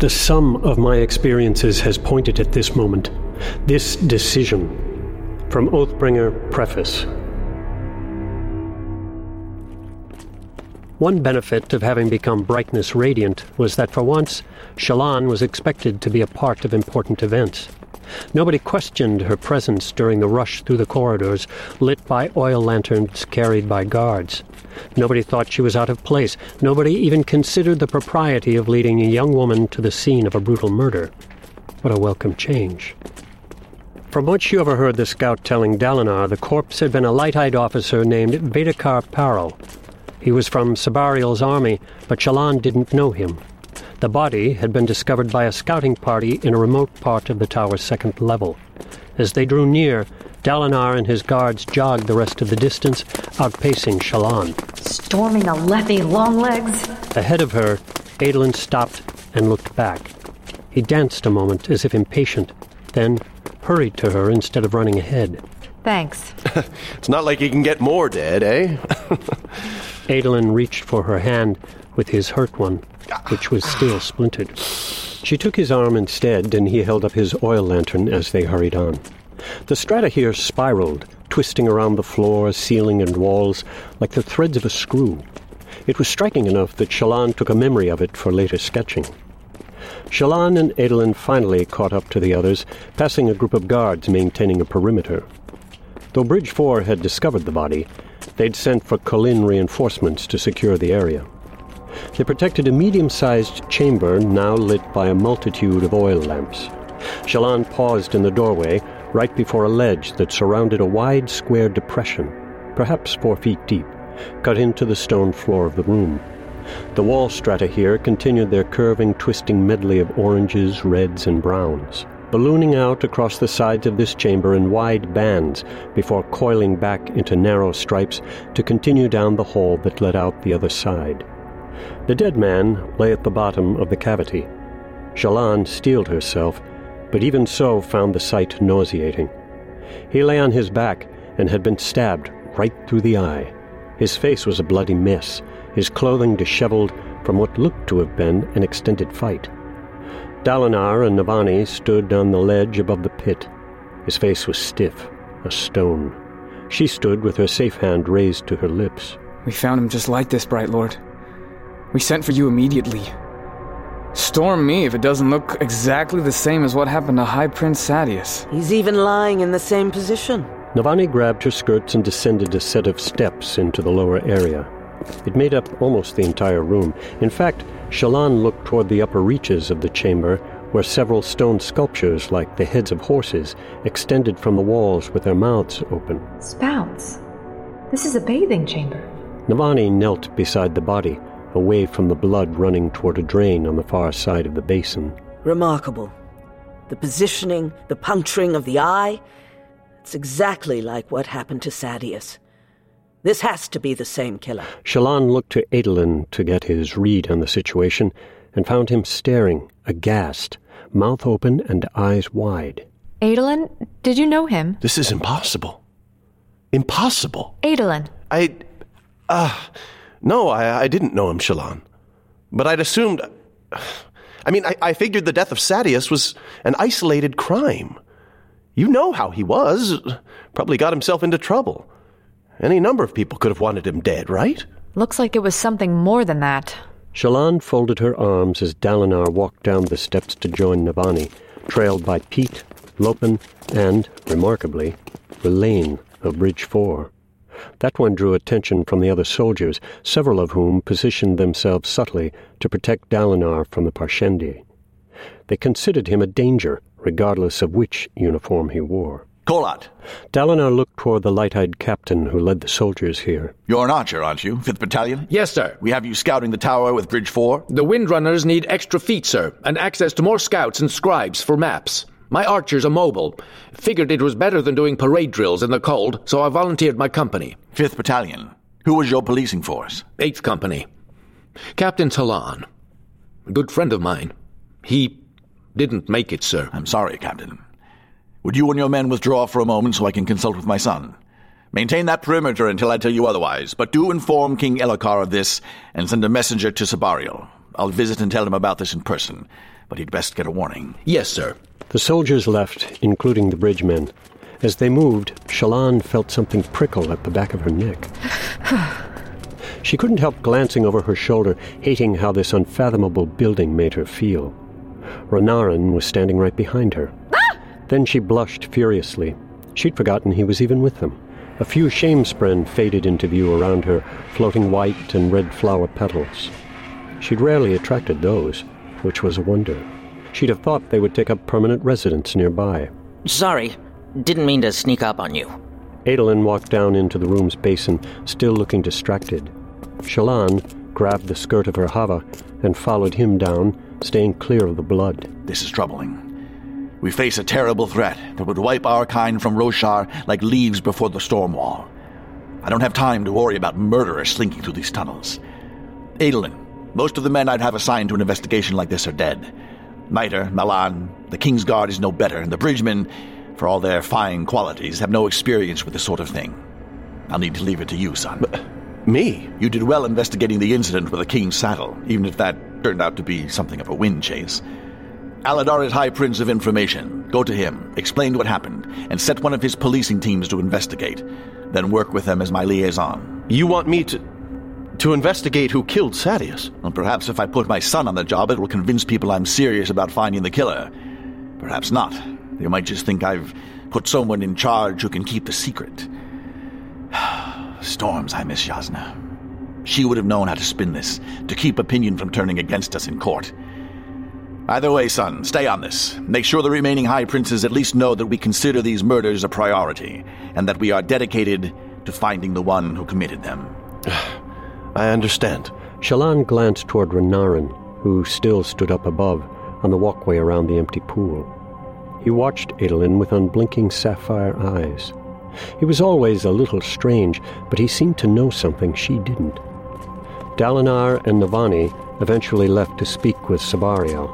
The sum of my experiences has pointed at this moment, this decision. From Oathbringer Preface. One benefit of having become brightness radiant was that for once, Shallan was expected to be a part of important events. Nobody questioned her presence during the rush through the corridors, lit by oil lanterns carried by guards. Nobody thought she was out of place. Nobody even considered the propriety of leading a young woman to the scene of a brutal murder. What a welcome change. From what she overheard the scout telling Dalinar, the corpse had been a light-eyed officer named Vedekar Perel. He was from Sebarial's army, but Shallan didn't know him. The body had been discovered by a scouting party in a remote part of the tower's second level. As they drew near, Dalinar and his guards jogged the rest of the distance, outpacing Shallan. Storming Alethi Longlegs? Ahead of her, Adolin stopped and looked back. He danced a moment as if impatient, then hurried to her instead of running ahead. Thanks. it's not like you can get more dead, eh? Adolin reached for her hand with his hurt one which was still splintered. She took his arm instead, and he held up his oil lantern as they hurried on. The strata here spiraled, twisting around the floor, ceiling, and walls like the threads of a screw. It was striking enough that Shallan took a memory of it for later sketching. Shallan and Adolin finally caught up to the others, passing a group of guards maintaining a perimeter. Though Bridge 4 had discovered the body, they'd sent for Kholin reinforcements to secure the area. They protected a medium-sized chamber now lit by a multitude of oil lamps. Shallan paused in the doorway, right before a ledge that surrounded a wide square depression, perhaps four feet deep, cut into the stone floor of the room. The wall strata here continued their curving, twisting medley of oranges, reds, and browns, ballooning out across the sides of this chamber in wide bands before coiling back into narrow stripes to continue down the hall that led out the other side. The dead man lay at the bottom of the cavity. Shallan steeled herself, but even so found the sight nauseating. He lay on his back and had been stabbed right through the eye. His face was a bloody mess, his clothing disheveled from what looked to have been an extended fight. Dalinar and Navani stood on the ledge above the pit. His face was stiff, a stone. She stood with her safe hand raised to her lips. We found him just like this, Bright Lord. We sent for you immediately. Storm me if it doesn't look exactly the same as what happened to High Prince Sadeas. He's even lying in the same position. Navani grabbed her skirts and descended a set of steps into the lower area. It made up almost the entire room. In fact, Shallan looked toward the upper reaches of the chamber, where several stone sculptures, like the heads of horses, extended from the walls with their mouths open. Spouts. This is a bathing chamber. Navani knelt beside the body, away from the blood running toward a drain on the far side of the basin. Remarkable. The positioning, the puncturing of the eye. It's exactly like what happened to Sadeas. This has to be the same killer. Shallan looked to Adolin to get his read on the situation and found him staring, aghast, mouth open and eyes wide. Adolin, did you know him? This is impossible. Impossible. Adolin. I. Ah. Uh, no, I, I didn't know him, Shallan. But I'd assumed. I mean, I, I figured the death of Sadeas was an isolated crime. You know how he was. Probably got himself into trouble. Any number of people could have wanted him dead, right? Looks like it was something more than that. Shallan folded her arms as Dalinar walked down the steps to join Navani, trailed by Peet, Lopen, and, remarkably, Rlain of Bridge 4. That one drew attention from the other soldiers, several of whom positioned themselves subtly to protect Dalinar from the Parshendi. They considered him a danger, regardless of which uniform he wore. Kolat. Dalinar looked toward the light-eyed captain who led the soldiers here. You're an archer, aren't you? Fifth Battalion? Yes, sir. We have you scouting the tower with Bridge 4? The Windrunners need extra feet, sir, and access to more scouts and scribes for maps. My archers are mobile. Figured it was better than doing parade drills in the cold, so I volunteered my company. Fifth Battalion. Who was your policing force? Eighth Company. Captain Talon. A good friend of mine. He didn't make it, sir. I'm sorry, Captain. Would you and your men withdraw for a moment so I can consult with my son? Maintain that perimeter until I tell you otherwise, but do inform King Elhokar of this and send a messenger to Sebarial. I'll visit and tell him about this in person. but he'd best get a warning. Yes, sir. The soldiers left, including the bridge men. As they moved, Shallan felt something prickle at the back of her neck. she couldn't help glancing over her shoulder, hating how this unfathomable building made her feel. Renarin was standing right behind her. Ah! Then she blushed furiously. She'd forgotten he was even with them. A few shamespren faded into view around her, floating white and red flower petals. She'd rarely attracted those, which was a wonder. She'd have thought they would take up permanent residence nearby. Sorry, didn't mean to sneak up on you. Adolin walked down into the room's basin, still looking distracted. Shallan grabbed the skirt of her hava and followed him down, staying clear of the blood. This is troubling. We face a terrible threat that would wipe our kind from Roshar like leaves before the storm wall. I don't have time to worry about murderers slinking through these tunnels. Adolin, most of the men I'd have assigned to an investigation like this are dead. Miter, Malan, the King's Guard is no better, and the Bridgemen, for all their fine qualities, have no experience with this sort of thing. I'll need to leave it to you, son. But me? You did well investigating the incident with the King's saddle, even if that turned out to be something of a wind chase. Aladar is High Prince of Information. Go to him, explain what happened, and set one of his policing teams to investigate. Then work with them as my liaison. You want me to. To investigate who killed Sadeas? Well, perhaps if I put my son on the job, it will convince people I'm serious about finding the killer. Perhaps not. They might just think I've put someone in charge who can keep the secret. Storms, I miss Jasnah. She would have known how to spin this, to keep opinion from turning against us in court. Either way, son, stay on this. Make sure the remaining High Princes at least know that we consider these murders a priority, and that we are dedicated to finding the one who committed them. I understand. Shallan glanced toward Renarin, who still stood up above, on the walkway around the empty pool. He watched Adolin with unblinking sapphire eyes. He was always a little strange, but he seemed to know something she didn't. Dalinar and Navani eventually left to speak with Sebarial.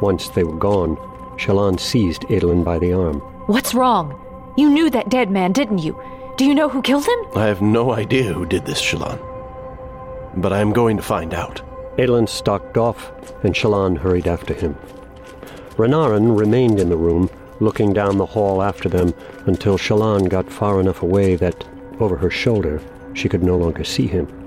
Once they were gone, Shallan seized Adolin by the arm. What's wrong? You knew that dead man, didn't you? Do you know who killed him? I have no idea who did this, Shallan. But I am going to find out. Adolin stalked off, and Shallan hurried after him. Renarin remained in the room, looking down the hall after them until Shallan got far enough away that, over her shoulder, she could no longer see him.